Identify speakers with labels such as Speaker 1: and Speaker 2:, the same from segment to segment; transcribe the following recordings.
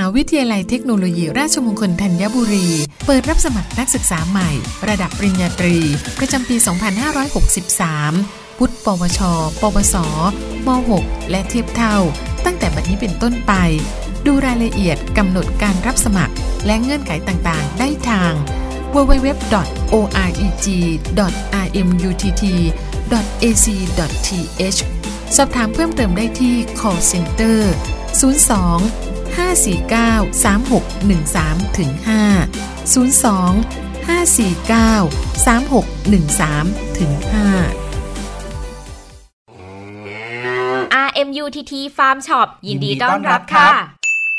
Speaker 1: า
Speaker 2: วิทยาลัยเทคโนโลยีราชมงคลธัญบุรี เปิดรับสมัครนักศึกษาใหม่ ระดับปริญญาตรี ประจำปี 2563 พุทธปวช ปวส ม .6 และเทียบเท่า ตั้งแต่บัดนี้เป็นต้นไป ดูรายละเอียดกำหนดการรับสมัคร และเงื่อนไขต่างๆ ได้ทาง www.oreg.imutt.ac.th สอบถามเพิ่มเติมได้ที่ call center 02 549 3613ถึง5 02 549 3613ถึง5
Speaker 3: RMUTT Farm Shop ยินดีต้อนรับค่ะ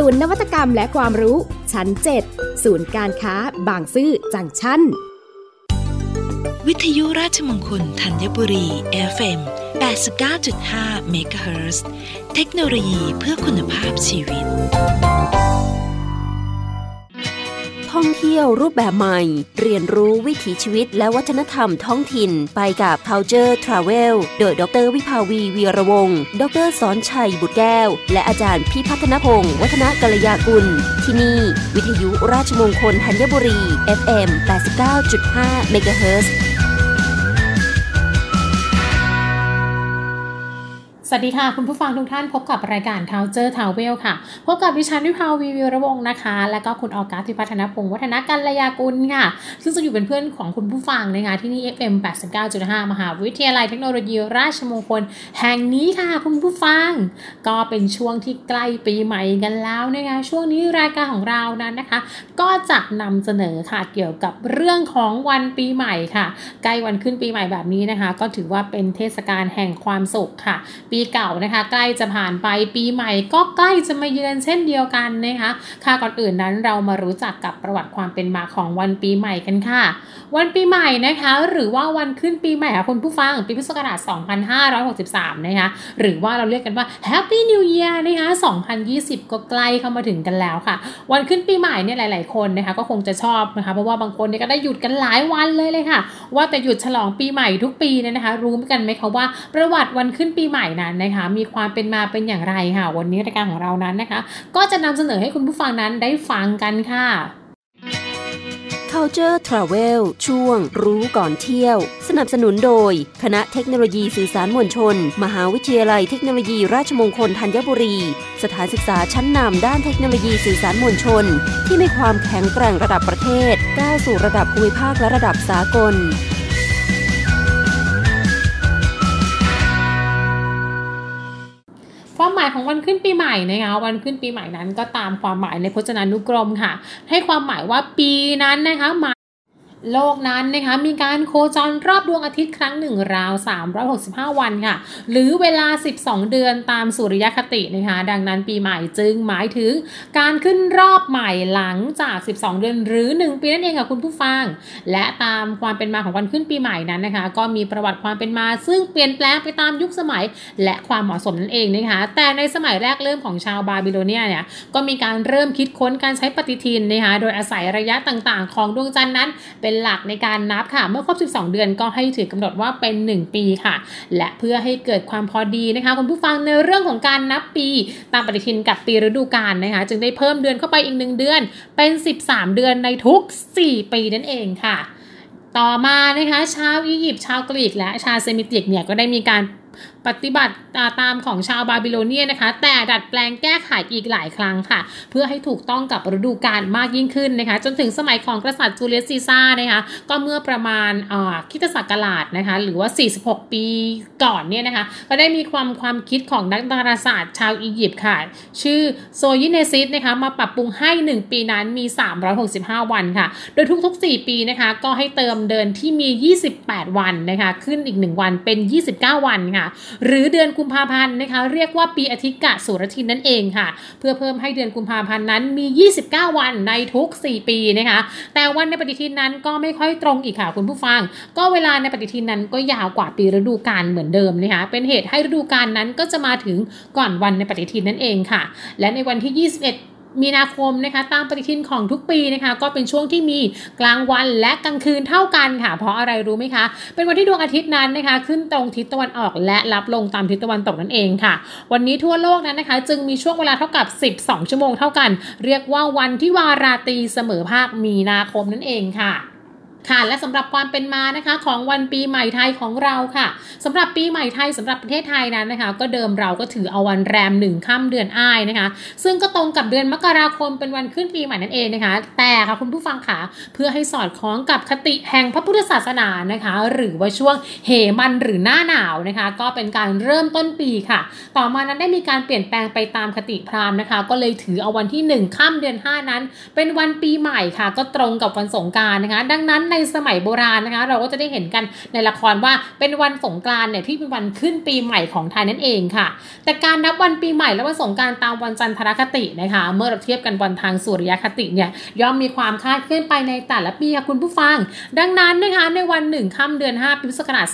Speaker 3: ศูนย์นวัตกรรมและความรู้ ชั้น 7 ศูนย์การค้า บางซื่อจังชั้น
Speaker 4: วิทยุราชมงคลธัญบุรี FM 89.5 MHz เทคโนโลยีเพื่อคุณภาพชีวิต
Speaker 5: ท่องเที่ยวรูปแบบใหม่ เรียนรู้วิถีชีวิตและวัฒนธรรมท้องถิ่น ไปกับ Culture Travel โดยดรวิภาวีวีระวงศ์ดรสอนชัยบุตรแก้ว และอาจารย์พิพัฒนพงศ์วัฒนกัลยากุล ที่นี่ วิทยุราชมงคลธัญบุรี FM 89.5 MHz
Speaker 6: สวัสดีค่ะ คุณผู้ฟังทุกท่านพบกับรายการ Culture Travel ค่ะ พบกับดิฉันวิภาวีวีระวงนะคะ และก็คุณออกัสทิพัฒนพงศ์วัฒนกัลยากุลค่ะ ซึ่งจะอยู่เป็นเพื่อนของคุณผู้ฟังในงานที่นี่ FM 89.5 มหาวิทยาลัยเทคโนโลยีราชมงคล แห่งนี้ค่ะ คุณผู้ฟัง ก็เป็นช่วงที่ใกล้ปีใหม่กันแล้วนะคะช่วงนี้รายการของเรานั้นนะคะ ก็จะนำเสนอค่ะเกี่ยวกับเรื่องของวันปีใหม่ค่ะใกล้วันขึ้นปีใหม่แบบนี้นะคะ ก็ถือว่าเป็นเทศกาลแห่งความสุขค่ะปีปีเก่านะคะ ใกล้จะผ่านไปปีใหม่ก็ใกล้จะมาเยือนเช่นเดียวกันนะคะค่ะก่อนอื่นนั้นเรามารู้จักกับประวัติความเป็นมาของวันปีใหม่กันค่ะ วันปีใหม่นะคะ หรือว่าวันขึ้นปีใหม่ค่ะคุณผู้ฟังปีพุทธศักราช 2563 นะคะหรือว่าเราเรียกกันว่า Happy New Year นะคะ2020 ก็ใกล้เข้ามาถึงกันแล้วค่ะ วันขึ้นปีใหม่เนี่ยหลาย ๆ คนนะคะก็คงจะชอบนะคะเพราะว่าบางคนเนี่ยก็ได้หยุดกันหลายวันเลยเลยค่ะ ว่าแต่หยุดฉลองปีใหม่ทุกปีเนี่ยนะคะ รู้กันไหมคะว่าประวัติวันขึ้นปีใหม่นั้นนะคะ มีความเป็นมาเป็นอย่างไรค่ะ วันนี้รายการของเรานั้นนะคะ ก็จะนำเสนอให้คุณผู้ฟังนั้นได้ฟังกันค่ะ
Speaker 5: Culture Travel ช่วงรู้ก่อนเที่ยว สนับสนุนโดย คณะเทคโนโลยีสื่อสารมวลชน มหาวิทยาลัยเทคโนโลยีราชมงคลธัญบุรี สถานศึกษาชั้นนำด้านเทคโนโลยีสื่อสารมวลชน ที่มีความแข็งแกร่งระดับประเทศก้าวสู่ระดับภูมิภาคและระดับสากลา
Speaker 6: ยของวันขึ้นปีใหม่นะคะวันขึ้นปีใหม่นั้นก็ตามความหมายในพจนานุกรมค่ะ ให้ความหมายว่าปีนั้นนะคะหมาย โลกนั้นนะคะมีการโคจรรอบดวงอาทิตย์ครั้งหนึ่งราว 365 วันค่ะ หรือเวลา 12 เดือนตามสุริยคตินะคะดังนั้นปีใหม่จึงหมายถึงการขึ้นรอบใหม่หลังจาก 12 เดือนหรือ 1 ปีนั่นเองค่ะคุณผู้ฟัง และตามความเป็นมาของวันขึ้นปีใหม่นั้นนะคะ ก็มีประวัติความเป็นมาซึ่งเปลี่ยนแปลงไปตามยุคสมัย และความเหมาะสมนั่นเองนะคะแต่ในสมัยแรกเริ่มของชาวบาบิโลเนียเนี่ยก็มีการเริ่มคิดค้นการใช้ปฏิทินนะคะโดยอาศัยระยะต่างๆ ของดวงจันทร์นั้นเป็นหลักในการนับค่ะ เมื่อครบ 12 เดือนก็ให้ถือกำหนดว่าเป็น 1 ปีค่ะ และเพื่อให้เกิดความพอดีนะคะคุณผู้ฟังในเรื่องของการนับปี ตามปฏิทินกับปีฤดูกาลนะคะ จึงได้เพิ่มเดือนเข้าไปอีก 1 เดือน เป็น 13 เดือนในทุก 4 ปีนั่นเองค่ะ ต่อมานะคะชาวอียิปต์ชาวกรีกและชาวเซมิติกเนี่ยก็ได้มีการปฏิบัติตามของชาวบาบิโลเนียนะคะ แต่ดัดแปลงแก้ไขอีกหลายครั้งค่ะ เพื่อให้ถูกต้องกับฤดูกาลมากยิ่งขึ้นนะคะ จนถึงสมัยของกษัตริย์จูเลียสซีซ่านะคะก็เมื่อประมาณคริสตศักราชนะคะหรือว่า 46 ปีก่อนเนี่ยนะคะ ก็ได้มีความความคิดของนักดาราศาสตร์ชาวอียิปต์ค่ะ ชื่อโซยิเนซิสนะคะมาปรับปรุงให้ 1 ปีนั้นมี 365 วันค่ะ โดยทุกๆ 4 ปีนะคะก็ให้เติมเดือนที่มี 28 วันนะคะ ขึ้นอีก 1 วันเป็น 29 วันค่ะหรือเดือนกุมภาพันธ์นะคะเรียกว่าปีอธิกะสุรทินนั่นเองค่ะ เพื่อเพิ่มให้เดือนกุมภาพันธ์นั้นมี 29 วันในทุก 4 ปีนะคะแต่วันในปฏิทินนั้นก็ไม่ค่อยตรงอีกค่ะคุณผู้ฟัง ก็เวลาในปฏิทินนั้นก็ยาวกว่าปีฤดูกาลเหมือนเดิมนะคะเป็นเหตุให้ฤดูกาลนั้นก็จะมาถึงก่อนวันในปฏิทินนั่นเองค่ะ และในวันที่ 21 มีนาคมนะคะตามปฏิทินของทุกปีนะคะก็เป็นช่วงที่มีกลางวันและกลางคืนเท่ากันค่ะ เพราะอะไรรู้ไหมคะ เป็นวันที่ดวงอาทิตย์นั้นนะคะ ขึ้นตรงทิศตะวันออกและรับลงตามทิศตะวันตกนั่นเองค่ะ วันนี้ทั่วโลกนั้นนะคะ จึงมีช่วงเวลาเท่ากับ 12 ชั่วโมงเท่ากัน เรียกว่าวันที่วาราตรีเสมอภาคมีนาคมนั่นเองค่ะ ค่ะและสำหรับความเป็นมานะคะของวันปีใหม่ไทยของเราค่ะสำหรับปีใหม่ไทยสำหรับประเทศไทยนั้นนะคะ ก็เดิมเราก็ถือเอาวันแรมหนึ่งค่ำเดือนอ้ายนะคะ ซึ่งก็ตรงกับเดือนมกราคมเป็นวันขึ้นปีใหม่นั่นเองนะคะ แต่ค่ะคุณผู้ฟังค่ะเพื่อให้สอดคล้องกับคติแห่งพระพุทธศาสนานะคะ หรือว่าช่วงเหมันหรือหน้าหนาวนะคะ ก็เป็นการเริ่มต้นปีค่ะ ต่อมานั้นได้มีการเปลี่ยนแปลงไปตามคติพราหมณ์นะคะ ก็เลยถือเอาวันที่1ค่ำเดือน 5 นั้น เป็นวันปีใหม่ค่ะ ก็ตรงกับวันสงการนะคะ ดังนั้นในสมัยโบราณนะคะ เราก็จะได้เห็นกันในละครว่าเป็นวันสงกรานต์เนี่ยที่เป็นวันขึ้นปีใหม่ของไทยนั่นเองค่ะ แต่การนับวันปีใหม่และวันสงกรารตามวันจันทรคตินะคะ เมื่อเราเทียบกันวันทางสุริยคติเนี่ยย่อมมีความคลาดเคลื่อนไปในแต่ละปีค่ะคุณผู้ฟัง ดังนั้นนะคะในวันหนึ่งค่ำเดือน5ปีพุทธศักราช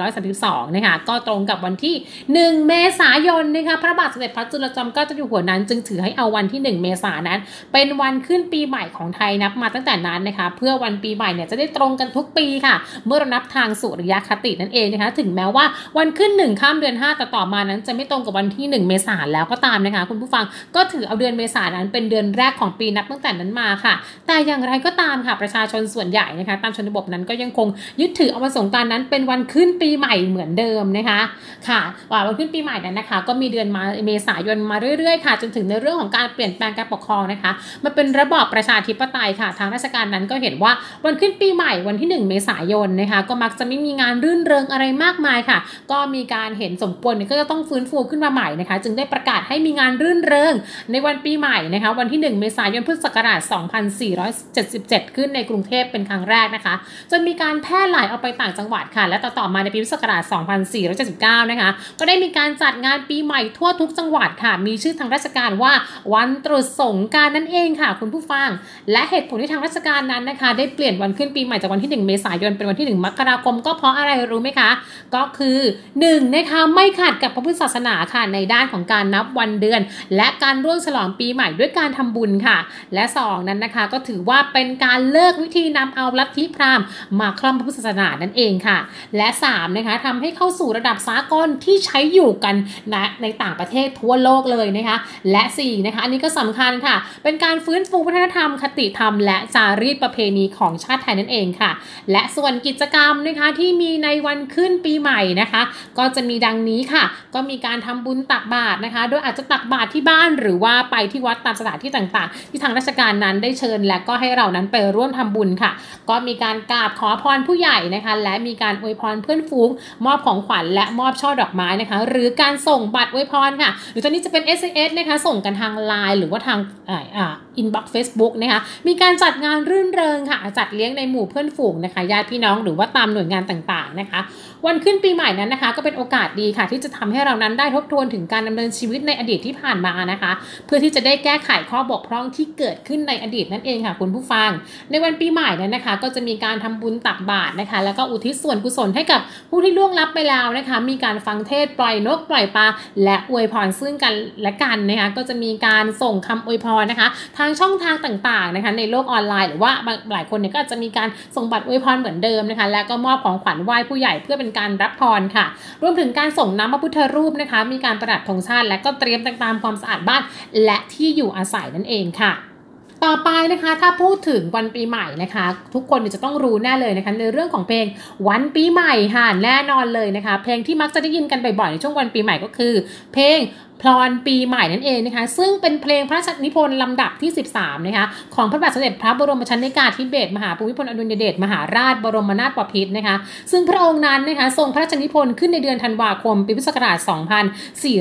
Speaker 6: 2432นะคะก็ตรงกับวันที่ 1 เมษายนนะคะพระบาทสมเด็จพระจุลจอมเกล้าเจ้าอยู่หัวนั้น จึงถือให้เอาวันที่ 1 เมษายนนั้น เป็นวันขึ้นปีใหม่ของไทยนับมาตั้งแต่นั้นนะคะ เพื่อวันปีใหม่เนี่ยจะได้ตรงกันทุกปีค่ะ เมื่อเรานับทางสุริยคตินั่นเองนะคะ ถึงแม้ว่าวันขึ้น 1 ข้ามเดือน5แต่ต่อมานั้น จะไม่ตรงกับวันที่ 1 เมษายนแล้วก็ตามนะคะ คุณผู้ฟังก็ถือเอาเดือนเมษายนนั้นเป็นเดือนแรกของปีนับตั้งแต่นั้นมาค่ะ แต่อย่างไรก็ตามค่ะประชาชนส่วนใหญ่นะคะ ตามชนบทนั้นก็ยังคงยึดถือเอาวันสงกานต์นั้นเป็นวันขึ้นปีใหม่เหมือนเดิมนะคะค่ะว่าวันขึ้นปีใหม่นั้นนะคะ ก็มีเดือนมาเมษายนมาเรื่อยๆค่ะจนถึงในเรื่องของการเปลี่ยนแปลงการปกครองนะคะ มันเป็นระบอบประชาธิปไตยค่ะ ทางราชการนั้นก็เห็นว่าวันขึ้นขึ้นปีใหม่วันที่ 1 เมษายนนะคะ ก็มักจะไม่มีงานรื่นเริงอะไรมากมายค่ะ ก็มีการเห็นสมควรก็จะต้องฟื้นฟูขึ้นมาใหม่นะคะ จึงได้ประกาศให้มีงานรื่นเริง ในวันปีใหม่นะคะ วันที่ 1 เมษายนพุทธศักราช 2477 ขึ้นในกรุงเทพเป็นครั้งแรกนะคะจนมีการแพร่หลายออกไปต่างจังหวัดค่ะ และต่อๆมาในปีพุทธศักราช 2479 นะคะ ก็ได้มีการจัดงานปีใหม่ทั่วทุกจังหวัดค่ะ มีชื่อทางราชการว่าวันตรุษสงการนั่นเองค่ะ คุณผู้ฟัง และเหตุผลที่ทางราชการนั้นนะคะ ได้เปลี่ยนวันขึ้นปีใหม่จากวันที่ 1 เมษายนเป็นวันที่ 1 มกราคม ก็เพราะอะไรรู้ไหมคะ ก็คือ1นะคะไม่ขัดกับพระพุทธศาสนาค่ะในด้านของการนับวันเดือน และการร่วมฉลองปีใหม่ด้วยการทำบุญค่ะ และ 2 นั้นนะคะก็ถือว่าเป็นการเลิกวิธีนำเอาลัทธิพราหมณ์มาครอบพระพุทธศาสนานั่นเองค่ะ และ3นะคะทำให้เข้าสู่ระดับสากลที่ใช้อยู่กันนะในต่างประเทศทั่วโลกเลยนะคะ และ4นะคะอันนี้ก็สำคัญค่ะ เป็นการฟื้นฟูวัฒนธรรมคติธรรม และจารีตประเพณีของชาติไทยนั่นเองค่ะ และส่วนกิจกรรมนะคะที่มีในวันขึ้นปีใหม่นะคะ ก็จะมีดังนี้ค่ะ ก็มีการทำบุญตักบาตรนะคะ โดยอาจจะตักบาตรที่บ้านหรือว่าไปที่วัดตามสถานที่ต่างๆ ที่ทางราชการนั้นได้เชิญ และก็ให้เรานั้นไปร่วมทำบุญค่ะ ก็มีการกราบขอพรผู้ใหญ่นะคะ และมีการอวยพรเพื่อนฟูง มอบของขวัญและมอบช่อดอกไม้นะคะ หรือการส่งบัตรอวยพรค่ะ หรือตอนนี้จะเป็น SMS นะคะ ส่งกันทางไลน์หรือว่าทางอ่าอินบ็อกซ์เฟซบุ๊กนะคะ มีการจัดงานรื่นเริงค่ะ จัดเลี้ยงในหมู่เพื่อนฝูงนะคะญาติพี่น้องหรือว่าตามหน่วยงานต่างๆนะคะ วันขึ้นปีใหม่นั้นนะคะ ก็เป็นโอกาสดีค่ะ ที่จะทำให้เรานั้นได้ทบทวนถึงการดำเนินชีวิตในอดีตที่ผ่านมานะคะ เพื่อที่จะได้แก้ไขข้อบกพร่องที่เกิดขึ้นในอดีตนั่นเองค่ะ คุณผู้ฟัง ในวันปีใหม่นั้นนะคะ ก็จะมีการทำบุญตักบาตรนะคะ แล้วก็อุทิศส่วนกุศลให้กับผู้ที่ล่วงลับไปแล้วนะคะ มีการฟังเทศปล่อยนกปล่อยปลาและอวยพรซึ่งกันและกันนะคะก็จะมีการส่งคำอวยพรนะคะ ทางช่องทางต่างๆนะคะ ในโลกออนไลน์หรือว่าหลายคนเนี่ยก็จะมีการส่งบัตรอวยพรเหมือนเดิมนะคะ แล้วก็มอบของขวัญไหว้ผู้ใหญ่เพื่อเป็นการรับพรค่ะ รวมถึงการส่งน้ำพระพุทธรูปนะคะ มีการประดับธงชาติ และก็เตรียมต่างๆความสะอาดบ้าน และที่อยู่อาศัยนั่นเองค่ะต่อไปนะคะถ้าพูดถึงวันปีใหม่นะคะ ทุกคนจะต้องรู้แน่เลยนะคะในเรื่องของเพลงวันปีใหม่ค่ะแน่นอนเลยนะคะ เพลงที่มักจะได้ยินกันบ่อยๆในช่วงวันปีใหม่ก็คือ เพลง พลอนปีใหม่นั่นเองนะคะซึ่งเป็นเพลงพระราชนิพนธ์ลำดับที่ 13นะคะของพระบาทสมเด็จพระบรมชนกาธิเบศรมหาภูมิพลอดุลยเดชมหาราชบรมนาถบพิตรนะคะซึ่งพระองค์นั้นนะคะทรงพระราชนิพนธ์ขึ้นในเดือนธันวาคมปีพุทธศักราช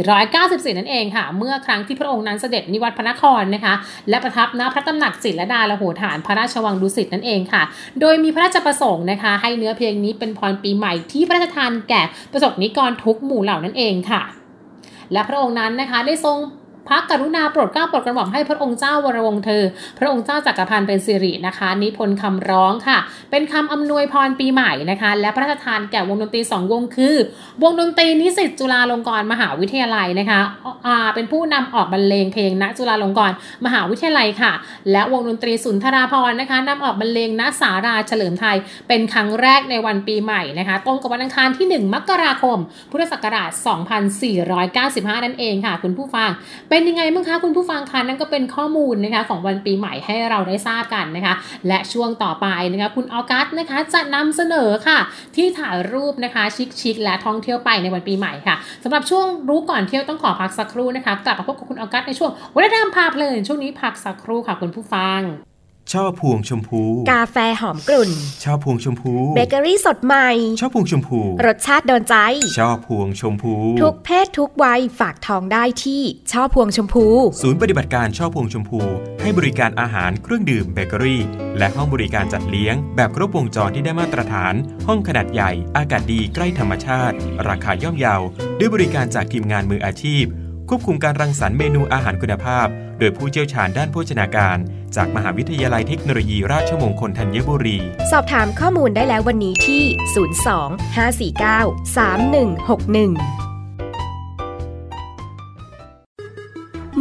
Speaker 6: 2494 นั่นเองค่ะ เมื่อครั้งที่พระองค์นั้นเสด็จนิวัตรพระนครนะคะและประทับณพระตำหนักศิลดาละโหฐานพระราชวังดุสิตนั่นเองค่ะ โดยมีพระราชประสงค์นะคะ ให้เนื้อเพลงนี้เป็นพรปีใหม่ที่พระราชทานแก่ประสบนิกรทุกหมู่เหล่านั่นเองค่ะ และพระองค์นั้นนะคะได้ทรง พระกรุณาโปรดเกล้าโปรดกระหม่อมให้พระองค์เจ้าวรวงเธอ พระองค์เจ้าจักรพันธ์เป็นสิรินะคะ นิพนธ์คำร้องค่ะ เป็นคำอำนวยพรปีใหม่นะคะ และพระราชทานแก่วงดนตรีสองวงคือ วงดนตรีนิสิตจุฬาลงกรณ์มหาวิทยาลัยนะคะอ่าเป็นผู้นำออกบรรเลงเพลงณจุฬาลงกรณ์มหาวิทยาลัยค่ะ และวงดนตรีสุนทราพรนะคะนำออกบรรเลงณสาราเฉลิมไทย เป็นครั้งแรกในวันปีใหม่นะคะตรงกับวันอังคารที่ 1 มกราคม พุทธศักราช 2495 นั่นเองค่ะ คุณผู้ฟังเป็นยังไงบ้างคะคุณผู้ฟังคะนั่นก็เป็นข้อมูลนะคะของวันปีใหม่ให้เราได้ทราบกันนะคะ และช่วงต่อไปนะคะคุณออกัสนะคะจะนำเสนอค่ะ ที่ถ่ายรูปนะคะชิคๆและท่องเที่ยวไปในวันปีใหม่ค่ะสำหรับช่วงรู้ก่อนเที่ยวต้องขอพักสักครู่นะคะกลับมาพบกับคุณออกัสในช่วงวัฒนธรรมพาเพลินช่วงนี้พักสักครู่ค่ะคุณผู้ฟัง
Speaker 1: ช่อพวงชมพู
Speaker 3: กาแฟหอมกลุ่น
Speaker 1: ช่อพวงชมพู
Speaker 3: เบเกอรี่สดใหม่
Speaker 1: ช่อพวงชมพู
Speaker 3: รสชาติโดนใจ
Speaker 1: ช่อพวงชมพู
Speaker 3: ทุกเพศทุกวัยฝากท้องได้ที่ช่อพวงชมพู
Speaker 1: ศูนย์ปฏิบัติการช่อพวงชมพู ให้บริการอาหารเครื่องดื่มเบเกอรี่ และห้องบริการจัดเลี้ยง แบบครบวงจรที่ได้มาตรฐาน ห้องขนาดใหญ่ อากาศดีใกล้ธรรมชาติ ราคาย่อมเยาด้วยบริการจากทีมงานมืออาชีพ ควบคุมการรังสรรค์เมนูอาหารคุณภาพ โดยผู้เชี่ยวชาญด้านโภชนาการ จากมหาวิทยาลัยเทคโนโลยีราชมงคลธัญบุรี
Speaker 3: สอบถามข้อมูลได้แล้ววันนี้ที่ 02 549 3161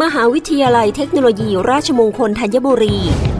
Speaker 5: มหาวิทยาลัยเทคโนโลยีราชมงคลธัญบุรี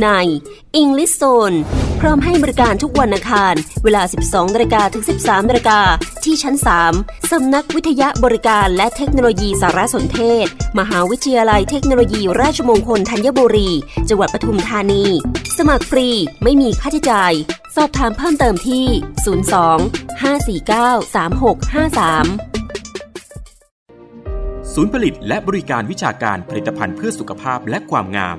Speaker 5: ใน English Zone พร้อมให้บริการทุกวันอังคาร เวลา 12นาฬิกาถึง 13นาฬิกาที่ชั้น 3 สำนักวิทยาบริการและเทคโนโลยีสารสนเทศ มหาวิทยาลัยเทคโนโลยี ราชมงคลธัญบุรี จังหวัดปทุมธานี สมัครฟรีไม่มีค่าใช้จ่าย สอบถามเพิ่มเติมที่ 02 549 3653
Speaker 1: ศูนย์ผลิตและบริการวิชาการผลิตภัณฑ์เพื่อสุขภาพและความงาม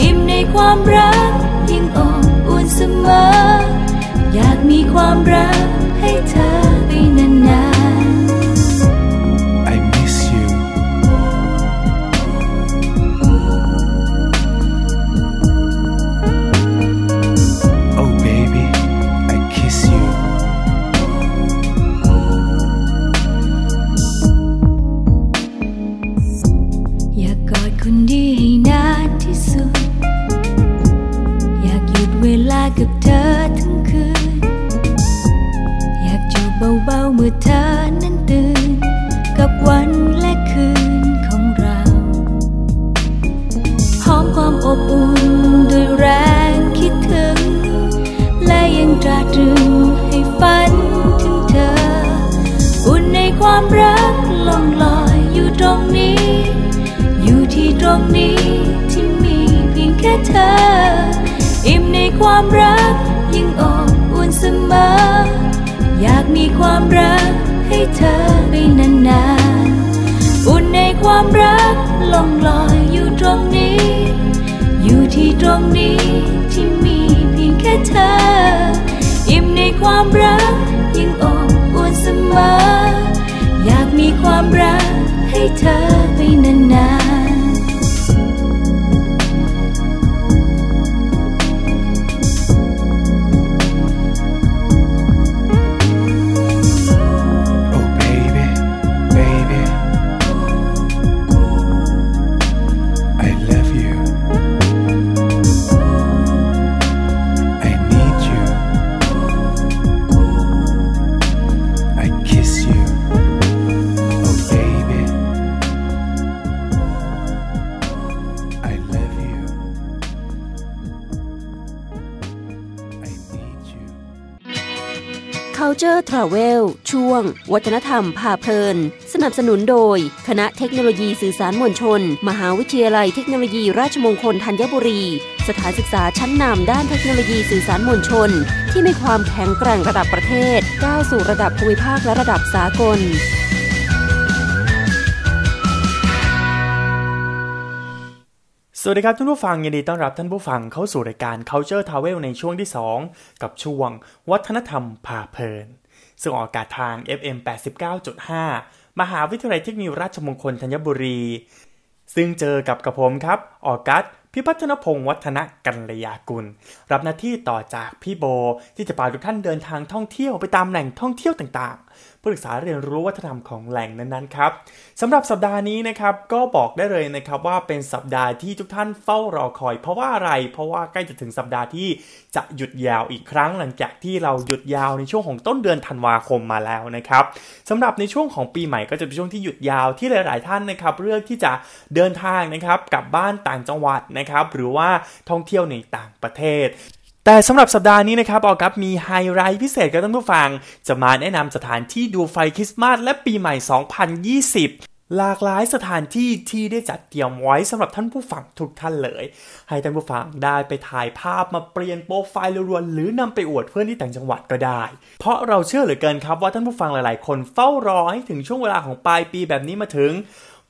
Speaker 7: อิ่มในความรักยิ่งอบอุ่นเสมอ อยากมีความรักให้เธอ รงนี้ที่มีเพียงแค่เธอ อิ่มในความรักยิ่งอบอุ่นเสมอ อยากมีความรักให้เธอไปนานๆ อุ่นในความรักลองลอยอยู่ตรงนี้ อยู่ที่ตรงนี้ที่มีเพียงแค่เธอ อิ่มในความรักยิ่งอบอุ่นเสมอ อยากมีความรักให้เธอไปนานๆ
Speaker 5: Culture Travel ช่วง วัฒนธรรมพาเพลิน สนับสนุนโดย คณะเทคโนโลยีสื่อสารมวลชน มหาวิทยาลัยเทคโนโลยีราชมงคลธัญบุรี สถานศึกษาชั้นนำด้านเทคโนโลยีสื่อสารมวลชน ที่มีความแข็งแกร่งระดับประเทศก้าวสู่ระดับภูมิภาคและระดับสากล
Speaker 8: ส
Speaker 9: วัสดีครับท่านผู้ฟังยินดีต้อนรับท่านผู้ฟังเข้าสู่รายการ Culture Travel ในช่วงที่ 2 กับช่วง วัฒนธรรมพาเพลิน ซึ่งออกอากาศทาง FM 89.5 มหาวิทยาลัยเทคโนโลยีราชมงคลธัญบุรี ซึ่งเจอกับกับผมครับ ออกัสพิพัฒนพงศ์วัฒนกัลยากุล รับหน้าที่ต่อจากพี่โบที่จะพาทุกท่านเดินทางท่องเที่ยวไปตามแหล่งท่องเที่ยวต่างๆเพื่อศึกษาเรียนรู้วัฒนธรรมของแหล่งนั้นๆครับสำหรับสัปดาห์นี้นะครับก็บอกได้เลยนะครับว่าเป็นสัปดาห์ที่ทุกท่านเฝ้ารอคอย เพราะว่าอะไรเพราะว่าใกล้จะถึงสัปดาห์ที่จะหยุดยาวอีกครั้งหลังจากที่เราหยุดยาวในช่วงของต้นเดือนธันวาคมมาแล้วนะครับสำหรับในช่วงของปีใหม่ก็จะเป็นช่วงที่หยุดยาวที่หลาย ๆ ท่านนะครับเลือกที่จะเดินทางนะครับกลับบ้านต่างจังหวัดนะครับหรือว่าท่องเที่ยวในต่างประเทศ แต่สำหรับสัปดาห์นี้นะครับออกับมีไฮไลท์พิเศษกับท่านผู้ฟัง จะมาแนะนำสถานที่ดูไฟคริสต์มาสและปีใหม่ 2020หลากหลายสถานที่ที่ได้จัดเตรียมไว้สำหรับท่านผู้ฟังทุกท่านเลย ให้ท่านผู้ฟังได้ไปถ่ายภาพมาเปลี่ยนโปรไฟล์รวๆหรือนำไปอวดเพื่อนที่ต่างจังหวัดก็ได้ เพราะเราเชื่อเหลือเกินครับว่าท่านผู้ฟังหลายๆ คนเฝ้ารอให้ถึงช่วงเวลาของปลายปีแบบนี้มาถึง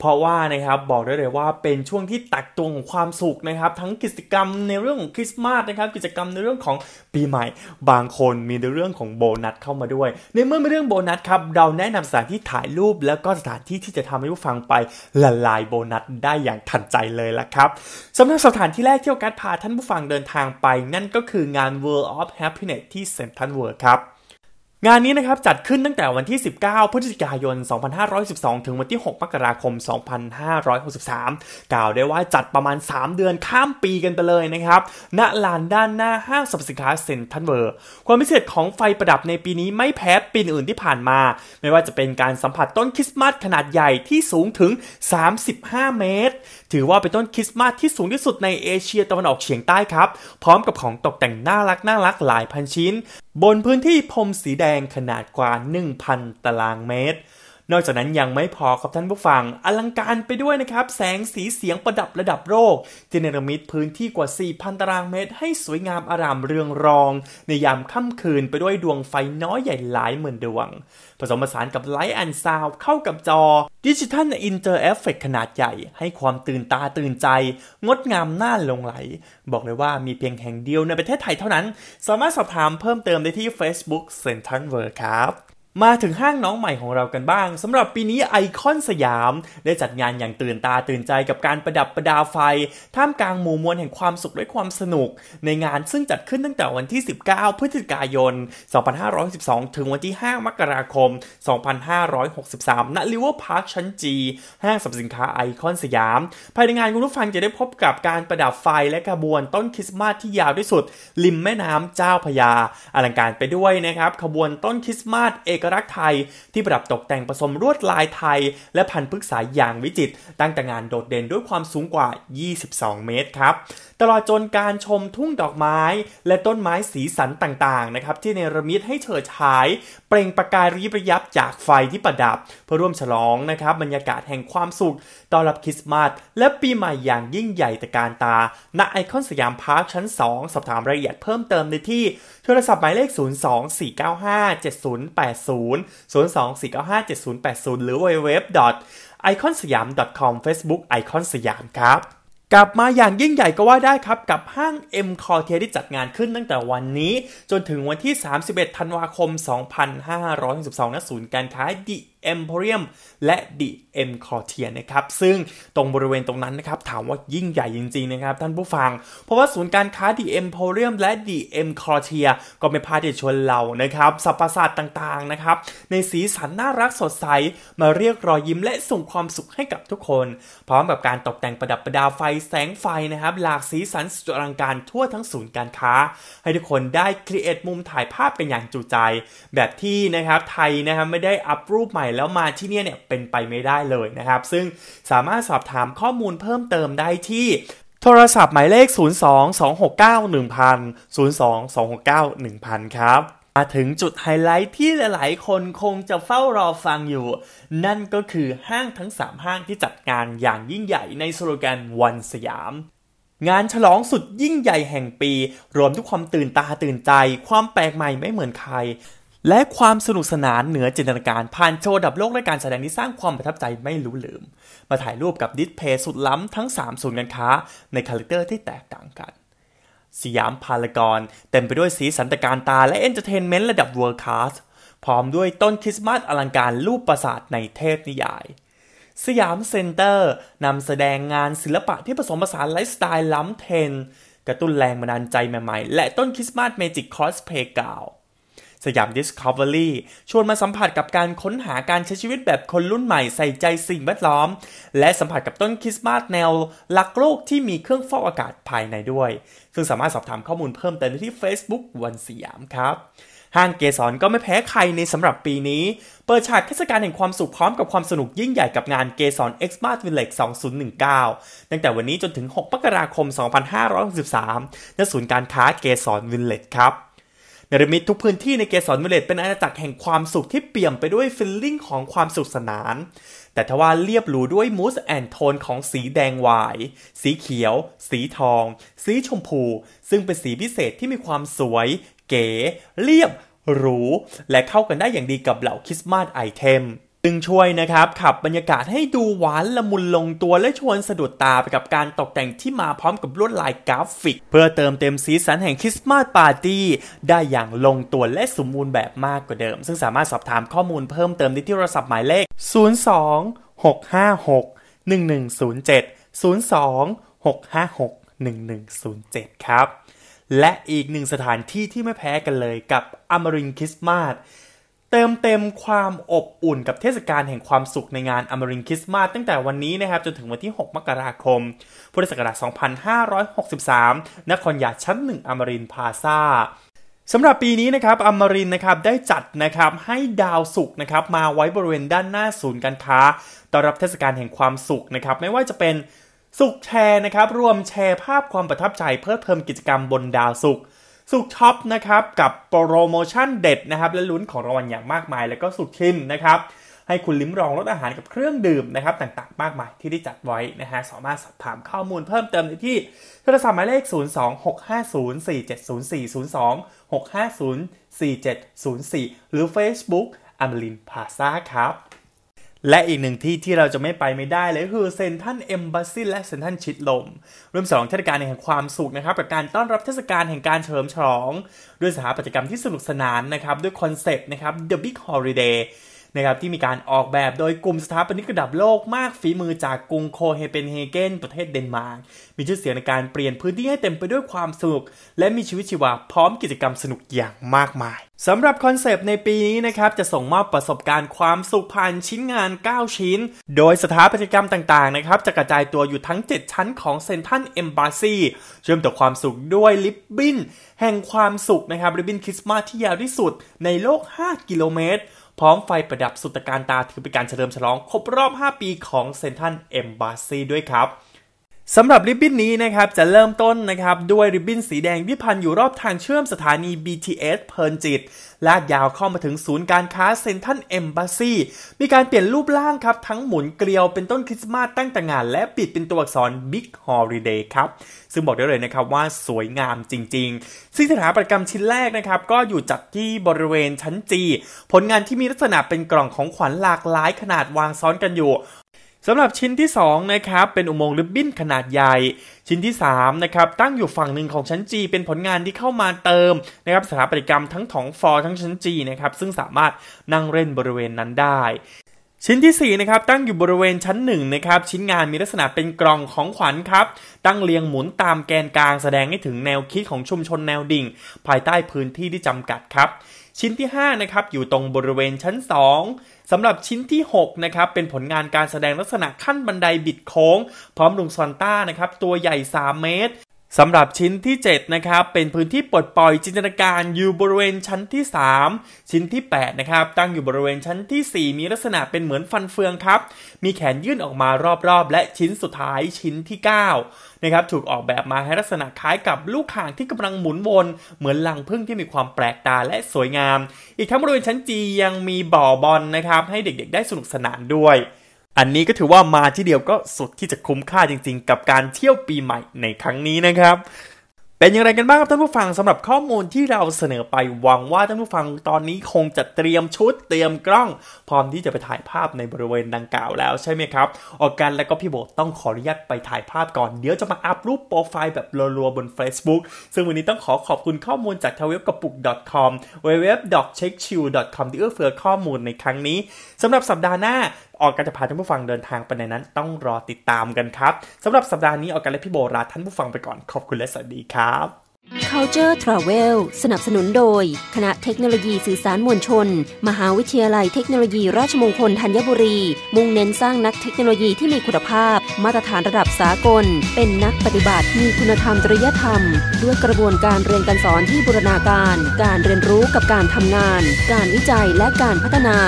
Speaker 9: เพราะว่านะครับบอกได้เลยว่าเป็นช่วงที่ตักตวงของความสุขนะครับทั้งกิจกรรมในเรื่องของคริสต์มาสนะครับกิจกรรมในเรื่องของปีใหม่ บางคนมีในเรื่องของโบนัสเข้ามาด้วย ในเมื่อเป็นเรื่องโบนัสครับเราแนะนำสถานที่ถ่ายรูป แล้วก็สถานที่ที่จะทำให้ผู้ฟังไปละลายโบนัสได้อย่างทันใจเลยละครับสำหรับสถานที่แรกที่ออกัสพาท่านผู้ฟังเดินทางไป นั่นก็คืองาน World of Happiness ที่ Central World ครับ งานนี้นะครับจัดขึ้นตั้งแต่วันที่ 19 พฤศจิกายน 2512 ถึงวันที่ 6 มกราคม 2563 กล่าวได้ว่าจัดประมาณ 3 เดือนข้ามปีกันไปเลยนะครับณลานด้านหน้าห้างสรรพสินค้า Central World ความพิเศษของไฟประดับในปีนี้ไม่แพ้ปีอื่นที่ผ่านมา ไม่ว่าจะเป็นการสัมผัสต้นคริสต์มาสขนาดใหญ่ที่สูงถึง 35 เมตร ถือว่าเป็นต้นคริสต์มาสที่สูงที่สุดในเอเชียตะวันออกเฉียงใต้ครับ พร้อมกับของตกแต่งน่ารักน่ารักหลายพันชิ้น บนพื้นที่พรมสีแดงขนาดกว่า 1,000 ตารางเมตร นอกจากนั้นยังไม่พอครับท่านผู้ฟัง อลังการไปด้วยนะครับ แสงสีเสียงประดับระดับโลกที่เนรมิตพื้นที่กว่า 4,000 ตารางเมตร ให้สวยงามอารามเรืองรอง ในยามค่ำคืนไปด้วยดวงไฟน้อยใหญ่หลายหมื่นดวง ผสมผสานกับ light and sound เข้ากับจอดิจิทัล interactive ขนาดใหญ่ ให้ความตื่นตาตื่นใจ งดงามน่าหลงใหล บอกเลยว่ามีเพียงแห่งเดียวในประเทศไทยเท่านั้น สามารถสอบถามเพิ่มเติมได้ที่ Facebook Central World ครับ มาถึงห้างน้องใหม่ของเรากันบ้างสำหรับปีนี้ไอคอนสยาม ได้จัดงานอย่างตื่นตาตื่นใจกับการประดับประดาไฟ ท่ามกลางหมู่มวลแห่งความสุขและความสนุก ในงานซึ่งจัดขึ้นตั้งแต่วันที่ 19 พฤศจิกายน 2512 ถึงวันที่ 5 มกราคม 2563 ณ River Park ชั้น G ห้างสรรพสินค้าไอคอนสยาม ภายในงานคุณผู้ฟังจะได้พบกับการประดับไฟและกระบวนต้นคริสต์มาสที่ยาวที่สุด ริมแม่น้ำเจ้าพระยาอลังการไปด้วยนะครับขบวนต้นคริสต์มาสเอกลักษณ์ไทย ที่ประดับตกแต่งผสมลวดลายไทย และพันธุ์พฤกษาอย่างวิจิตรตั้งตระหง่านโดดเด่นด้วยความสูงกว่า 22 เมตรครับตลอดจนการชมทุ่งดอกไม้ และต้นไม้สีสันต่างๆนะครับที่เนรมิตให้เฉิดฉาย เปล่งประกายระยิบระยับจากไฟที่ประดับ เพื่อร่วมฉลองนะครับบรรยากาศแห่งความสุขต้อนรับคริสต์มาสและปีใหม่อย่างยิ่งใหญ่ตระการตา ณไอคอนสยามพาร์คชั้น 2 สอบถามรายละเอียดเพิ่มเติมในที่โทรศัพท์หมายเลข 024957080 024957080 หรือ www iconsyam.com Facebook icon สยามครับกลับมาอย่างยิ่งใหญ่ก็ว่าได้ครับ กับห้าง M c o r t i e r ที่จัดงานขึ้นตั้งแต่วันนี้ จนถึงวันที่ 31 ธันวาคม 2562ณศูนย์การค้า The Emporium และ The M c o r t i e r นะครับ ซึ่งตรงบริเวณตรงนั้นนะครับ ถามว่ายิ่งใหญ่จริงๆนะครับท่านผู้ฟัง เพราะว่าศูนย์การค้า The Emporium และ The M c o r t i e r ก็เป็นพาที่ชวนเรานะครับสัปปะสาทต่างๆนะครับ ในสีสันน่ารักสดใส มาเรียกรอยยิ้มและส่งความสุขให้กับทุกคน พร้อมกับการตกแต่งประดับประดาไฟแสงไฟนะครับ หลากสีสันสุดอลังการทั่วทั้งศูนย์การค้า ให้ทุกคนได้ครีเอทมุมถ่ายภาพกันอย่างจุใจ แบบที่นะครับไทยนะครับไม่ได้อัพรูปใหม่แล้วมาที่เนี่ยเนี่ยเป็นไปไม่ได้เลยนะครับ ซึ่งสามารถสอบถามข้อมูลเพิ่มเติมได้ที่โทรศัพท์หมายเลข 02-269-1000 02-269-1000 ครับมาถึงจุดไฮไลท์ที่หลายๆ คนคงจะเฝ้ารอฟังอยู่ นั่นก็คือห้างทั้ง 3 ห้างที่จัดงานอย่างยิ่งใหญ่ในสโลแกนวันสยาม งานฉลองสุดยิ่งใหญ่แห่งปี รวมทุกความตื่นตาตื่นใจ ความแปลกใหม่ไม่เหมือนใคร และความสนุกสนานเหนือจินตนาการผ่านโชว์ดับโลกและการแสดงที่สร้างความประทับใจไม่รู้ลืม มาถ่ายรูปกับ display สุดล้ำทั้ง 3 ศูนย์การค้า ใน character ที่แตกต่างกัน สยามพารากอนเต็มไปด้วยสีสันตระการตาและ entertainment ระดับ world class พร้อมด้วยต้นคริสต์มาสอลังการรูปปราสาทในเทพนิยาย สยามเซ็นเตอร์นำแสดงงานศิลปะที่ผสมผสานไลฟ์สไตล์ล้ำเทรนกระตุ้นแรงบันดาลใจใหม่ๆ และต้นคริสต์มาส magic cosplay กาว สยาม Discovery ชวนมาสัมผัสกับการค้นหาการใช้ชีวิตแบบคนรุ่นใหม่ใส่ใจสิ่งแวดล้อม และสัมผัสกับต้นคริสต์มาสแนวลักโลกที่มีเครื่องฟอกอากาศภายในด้วย ซึ่งสามารถสอบถามข้อมูลเพิ่มเติมได้ที่ Facebook วันสยามครับห้างเกสรก็ไม่แพ้ใครในสำหรับปีนี้ เปิดฉากเทศกาลแห่งความสุขพร้อมกับความสนุกยิ่งใหญ่กับงานเกสร X Mart Village 2019 ตั้งแต่วันนี้จนถึง 6 มกราคม 2563ณศูนย์การค้าเกสรวิลเลจครับ เนรมิตทุกพื้นที่ในเกสรวิลเลตเป็นอาณาจักรแห่งความสุขที่เปี่ยมไปด้วย feeling ของความสนุกสนาน แต่ทว่าเรียบหรูด้วย mood and tone ของสีแดงวาย สีเขียว สีทอง สีชมพู ซึ่งเป็นสีพิเศษที่มีความสวย เก๋ เรียบหรู และเข้ากันได้อย่างดีกับเหล่า Christmas item จึงช่วยนะครับขับบรรยากาศให้ดูหวานละมุนลงตัวและชวนสะดุดตาไปกับการตกแต่งที่มาพร้อมกับลวดลายกราฟิก เพื่อเติมเต็มสีสันแห่ง Christmas partyได้อย่างลงตัวและสมบูรณ์แบบมากกว่าเดิม ซึ่งสามารถสอบถามข้อมูลเพิ่มเติมได้ที่โทรศัพท์หมายเลข 02 656 1107 02 656 1107 ครับ และอีกหนึ่งสถานที่ที่ไม่แพ้กันเลยกับอมรินคริสต์มาส เติมเต็มความอบอุ่นกับเทศกาลแห่งความสุขในงานอมรินคริสต์มาสตั้งแต่วันนี้นะครับจนถึงวันที่ 6 มกราคม พุทธศักราช 2563 นครยาชั้นหนึ่งอมรินพาซาสำหรับปีนี้นะครับอมรินนะครับได้จัดนะครับให้ดาวสุกนะครับมาไว้บริเวณด้านหน้าศูนย์การค้าต้อนรับเทศกาลแห่งความสุขนะครับไม่ว่าจะเป็นสุขแชร์นะครับรวมแชร์ภาพความประทับใจเพื่อเพิ่มกิจกรรมบนดาวสุข สุขช็อปนะครับกับโปรโมชั่นเด็ดนะครับและลุ้นของรางวัลอย่างมากมาย แล้วก็สุขชิมนะครับให้คุณลิ้มลองรสอาหารกับเครื่องดื่มนะครับต่างๆ มากมายที่ได้จัดไว้นะฮะสามารถสอบถามข้อมูลเพิ่มเติมได้ที่โทรศัพท์หมายเลข 026504704 02 6504704 หรือ Facebook อมรินทร์พลาซ่าครับ และอีกหนึ่งที่ที่เราจะไม่ไปไม่ได้เลยคือ Central Embassy และเซนทันชิดลมร่วมฉลองเทศกาลแห่งความสุขนะครับกับการต้อนรับเทศกาลแห่งการเฉลิมฉลอง ด้วยสถาปัตยกรรมที่สนุกสนานนะครับด้วย concept นะครับ The Big Holiday นะครับที่มีการออกแบบโดยกลุ่มสถาปนิกระดับโลกมากฝีมือจากกรุงโคเฮเปนเฮเกนประเทศเดนมาร์กมีชื่อเสียงในการเปลี่ยนพื้นที่ให้เต็มไปด้วยความสนุก และมีชีวิตชีวาพร้อมกิจกรรมสนุกอย่างมากมายสำหรับ concept ในปีนี้นะครับจะส่งมอบประสบการณ์ความสุขผ่านชิ้นงาน 9 ชิ้น โดยสถาปัตยกรรมต่างๆนะครับจะกระจายตัวอยู่ทั้ง 7 ชั้นของเซนทันเอมบ s ซีเชื่อมต่อความสุขด้วย ribbon แห่งความสุขนะครับ ribbon คริสต์มาสที่ยาวที่สุดในโลก 5 กิโลเมตร พร้อมไฟประดับสุดตระการตาถือเป็นการเฉลิมฉลองครบรอบ 5 ปีของ Central Embassy ด้วยครับ สำหรับริบบิ้นนี้นะครับจะเริ่มต้นนะครับด้วยริบบิ้นสีแดงที่พันอยู่รอบทางเชื่อมสถานี BTS เพลินจิต ลากยาวเข้ามาถึงศูนย์การค้าเซ็นทัลเอมบ s ซีมีการเปลี่ยนรูปร่างครับ ทั้งหมุนเกลียวเป็นต้นคริสต์มาสตั้งแต่งาน และปิดเป็นตัวอักษร Big Holiday ครับ ซึ่งบอกได้เลยนะครับว่าสวยงามจริงๆ ซึ่งสถาปัตยกรรมชิ้นแรกนะครับก็อยู่จัดที่บริเวณชั้นจีผลงานที่มีลักษณะเป็นกล่องของขวัญหลากหลายขนาดวางซ้อนกันอยู่ สำหรับชิ้นที่2นะครับเป็นอุโมงค์ริบบิ้นขนาดใหญ่ ชิ้นที่3นะครับตั้งอยู่ฝั่งหนึ่งของชั้นจีเป็นผลงานที่เข้ามาเติมนะครับสถาปัตยกรรมทั้งถองฟอร์ทั้งชั้นจีนะครับซึ่งสามารถนั่งเล่นบริเวณนั้นได้ชิ้นที่4นะครับตั้งอยู่บริเวณชั้น1นะครับชิ้นงานมีลักษณะเป็นกล่องของขวัญครับ ตั้งเรียงหมุนตามแกนกลางแสดงให้ถึงแนวคิดของชุมชนแนวดิ่ง ภายใต้พื้นที่ที่จำกัดครับ ชิ้นที่5นะครับอยู่ตรงบริเวณชั้น 2สำหรับชิ้นที่6นะครับเป็นผลงานการแสดงลักษณะขั้นบันไดบิดโค้ง พร้อมลุงซอนต้านะครับตัวใหญ่ 3 เมตร สำหรับชิ้นที่ 7 นะครับ เป็นพื้นที่ปลดปล่อยจินตนาการอยู่บริเวณชั้นที่ 3 ชิ้นที่ 8 นะครับ ตั้งอยู่บริเวณชั้นที่ 4 มีลักษณะเป็นเหมือนฟันเฟืองครับ มีแขนยื่นออกมารอบๆ และชิ้นสุดท้ายชิ้นที่ 9 นะครับ ถูกออกแบบมาให้ลักษณะคล้ายกับลูกข่างที่กำลังหมุนวน เหมือนลังพึ่งที่มีความแปลกตาและสวยงาม อีกทั้งบริเวณชั้นจียังมีบ่อบอลนะครับ ให้เด็กๆ ได้สนุกสนานด้วย อันนี้ก็ถือว่ามาที่เดียวก็สุดที่จะคุ้มค่าจริง ๆ กับการเที่ยวปีใหม่ในครั้งนี้นะครับ เป็นอย่างไรกันบ้างครับท่านผู้ฟังสำหรับข้อมูลที่เราเสนอไปหวังว่าท่านผู้ฟังตอนนี้คงจะเตรียมชุดเตรียมกล้อง พร้อมที่จะไปถ่ายภาพในบริเวณดังกล่าวแล้วใช่ไหมครับออกกันและก็พี่โบต้องขออนุญาตไปถ่ายภาพก่อนเดี๋ยวจะมาอัพรูปโปรไฟล์แบบรัวๆบน Facebook ซึ่งวันนี้ต้องขอขอบคุณข้อมูลจากทเว็บกระปุก .com w w w c h e c k c h i l com ที่เอื้อเฟื้อข้อมูลในครั้งนี้สำหรับสัปดาห์หน้า ออกกันจะพาท่านผู้ฟังเดินทางไปในนั้น ต้องรอติดตามกันครับสำหรับสัปดาห์นี้ออกกันและพี่โบลาท่านผู้ฟังไปก่อนขอบคุณและสวัสดีครับ
Speaker 5: Culture Travel สนับสนุนโดย คณะเทคโนโลยีสื่อสารมวลชน มหาวิทยาลัยเทคโนโลยีราชมงคลธัญบุรี มุ่งเน้นสร้างนักเทคโนโลยีที่มีคุณภาพ มาตรฐานระดับสากล เป็นนักปฏิบัติ มีคุณธรรมจริยธรรม ด้วยกระบวนการเรียนการสอนที่บูรณาการ การเรียนรู้กับการทำงาน การวิจัยและการพัฒนา